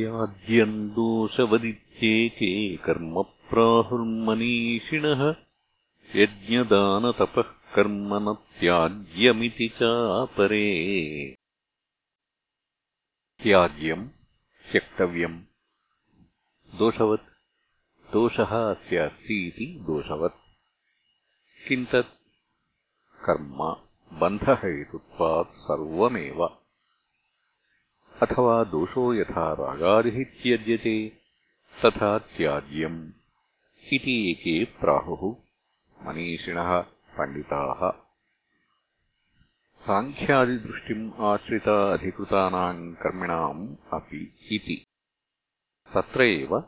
त्याज्यम् दोषवदित्येके कर्म प्राहुर्मनीषिणः यज्ञदानतपः कर्म न त्याज्यमिति चापरे। त्याज्यम् त्यक्तव्यम् दोषवत्। दोषः अस्य अस्ति इति दोषवत्। किम् तत्? कर्म बन्धहेतुत्वात् सर्वमेव अथवा दोषो यथा रागादिः त्यज्यते तथा त्याज्यम् इति एके प्राहुः मनीषिणः पण्डिताः। साङ्ख्यादिदृष्टिम् आश्रिता अधिकृतानाम् कर्मिणाम् अपि इति। तत्र एव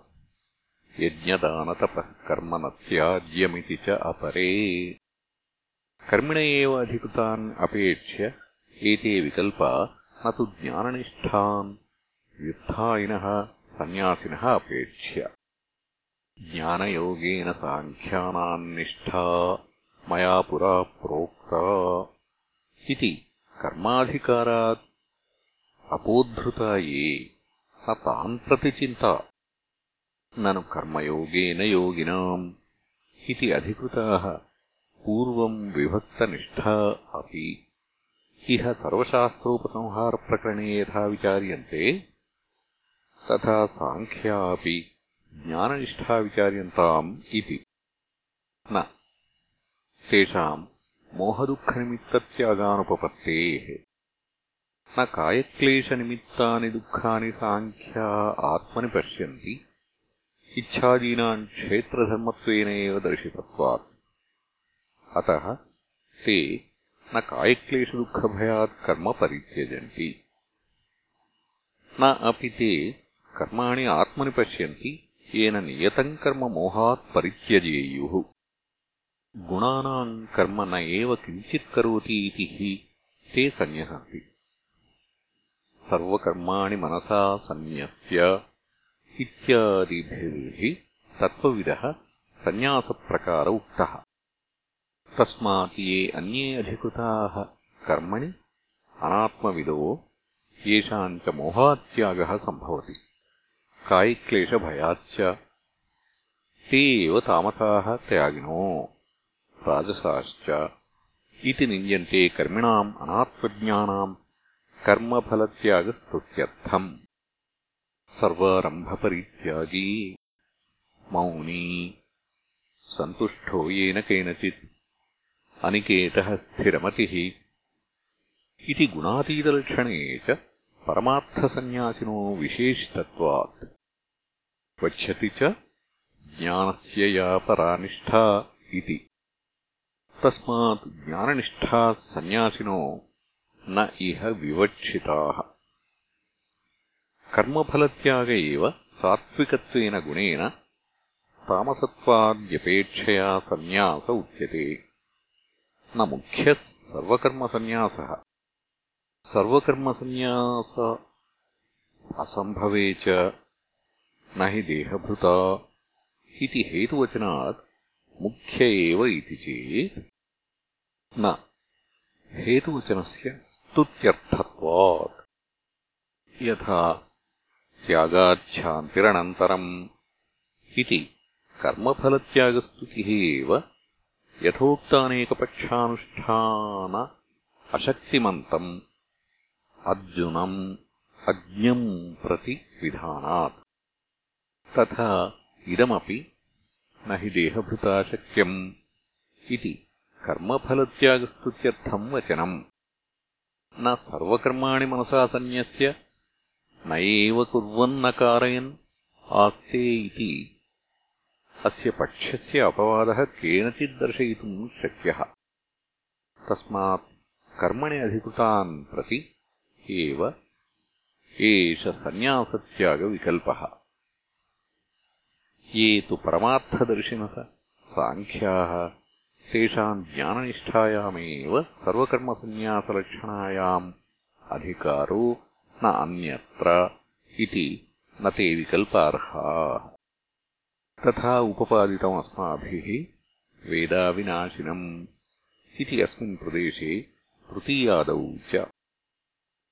यज्ञदानतपः कर्म न त्याज्यमिति च अपरे। कर्मिण एव अधिकृतान् अपेक्ष्य एते विकल्पा न तु ज्ञाननिष्ठान् व्युत्थायिनः सन्न्यासिनः अपेक्ष्य ज्ञानयोगेन साङ्ख्यानाम् निष्ठा मया पुरा प्रोक्ता इति कर्माधिकारात् अपोद्धृता ये न तान् प्रति चिन्ता ननु कर्मयोगेन योगिनाम् इति अधिकृताः पूर्वम् विभक्तनिष्ठा अपि इह सर्वशास्त्रोपसंहारप्रकरणे यथा विचार्यन्ते। तथा साङ्ख्या अपि ज्ञाननिष्ठा विचार्यन्ताम् इति। न। तेषाम् मोहदुःखनिमित्तत्यागानुपपत्तेः। न कायक्लेशनिमित्तानि दुःखानि साङ्ख्या आत्मनि पश्यन्ति। इच्छादीनाम् क्षेत्रधर्मत्वेन एव दर्शितत्वात्। अतः ते न कायक्लेशदुःखभयात् कर्म परित्यजन्ति। न अपि ते कर्माणि आत्मनि पश्यन्ति येन नियतम् कर्म मोहात् परित्यजेयुः। गुणानाम् कर्म न एव किञ्चित् करोति इति हि ते सन्न्यसन्ति सर्वकर्माणि मनसा सन्न्यस्य इत्यादिभिः तत्त्वविदः सन्न्यासप्रकार उक्तः। तस्मात् ये अन्ये अधिकृताः कर्मणि, अनात्मविदो, येषाम् च मोहात्यागः सम्भवति। कायिक्लेशभयाच्च। ते एव तामसाः त्यागिनो, राजसाश्च। इति निन्द्यन्ते कर्मिणाम् अनात्मज्ञानाम्, कर्मफलत्यागस्तुत्यर्थम्। सर्वारम्भपरित्यागी। मौनी। सन्तुष्टो येन केनचित्। अनिकेतः स्थिरमतिः इति गुणातीतलक्षणे च परमार्थसन्न्यासिनो विशेषितत्वात् वक्ष्यति च ज्ञानस्य या परानिष्ठा इति तस्मात् ज्ञाननिष्ठाः सन्न्यासिनो न इह विवक्षिताः कर्मफलत्याग एव सात्विकत्वेन गुणेन तामसत्वाद्यपेक्षया सन्न्यास उच्यते न मुख्यः सर्वकर्मसन्न्यासः। सर्वकर्मसन्न्यास असम्भवे च न हि देहभृता इति हेतुवचनात् मुख्य एव इति चेत् न। हेतुवचनस्य स्तुत्यर्थत्वात्। यथा त्यागाच्छान्तिरनन्तरम् इति कर्मफलत्यागस्तुतिः एव यथोक्तानेकपक्षानुष्ठान अशक्तिमन्तम् अर्जुनम् अज्ञम् प्रति विधानात्। तथा इदमपि न हि देहभृता शक्यम् इति कर्मफलत्यागस्तुत्यर्थम् वचनम्। न सर्वकर्माणि मनसा सन्न्यस्य न एव कुर्वन्न कारयन् आस्ते इति अस्य पक्षस्य अपवादः केनचिद्दर्शयितुम् शक्यः। तस्मात् कर्मणि अधिकृतान् प्रति एव एष सन्न्यासत्यागविकल्पः। ये तु परमार्थदर्शिनः साङ्ख्याः तेषाम् ज्ञाननिष्ठायामेव सर्वकर्मसन्न्यासलक्षणायाम् अधिकारो न अन्यत्र इति न ते विकल्पार्हाः तथा उपपादितमस्माभिः वेदाविनाशिनम् इति अस्मिन् प्रदेशे तृतीयादौ च